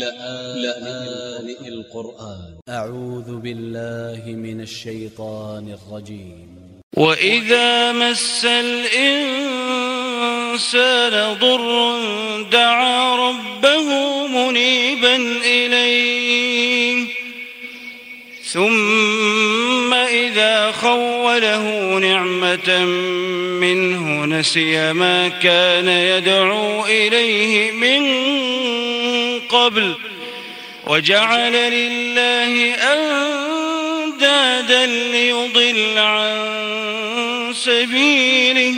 لآن القرآن. أ ع و ذ ب ا ل ل ه من ا ل ش ي ط ا ن ا ل ج ي م وإذا مس الإنسان ضر دعا ربه منيبا إليه ثم إذا خوله نعمة منه نسي ما كان يدعو إليه من قبل وجعل لله أندادا ليضل عن سبيله.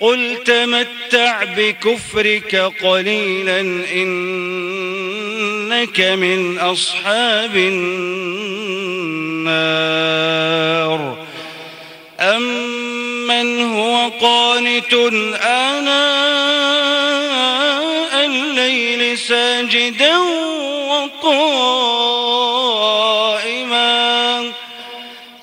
قل تمتع بكفرك قليلا إنك من أصحاب النار. أمن هو قانت آناء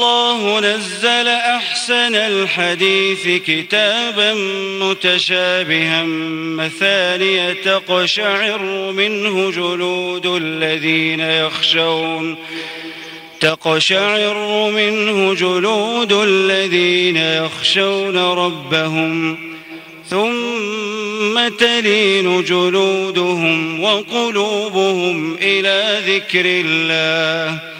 الله نزل أحسن الحديث كتابا متشابها مثانية تقشعر منه جلود الذين يخشون تقشعر منه جلود الذين يخشون ربهم ثم تلين جلودهم وقلوبهم إلى ذكر الله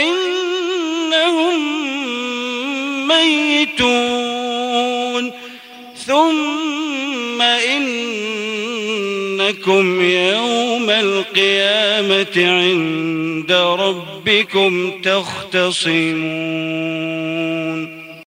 وإنهم ميتون. ثم إنكم يوم القيامة عند ربكم تختصمون.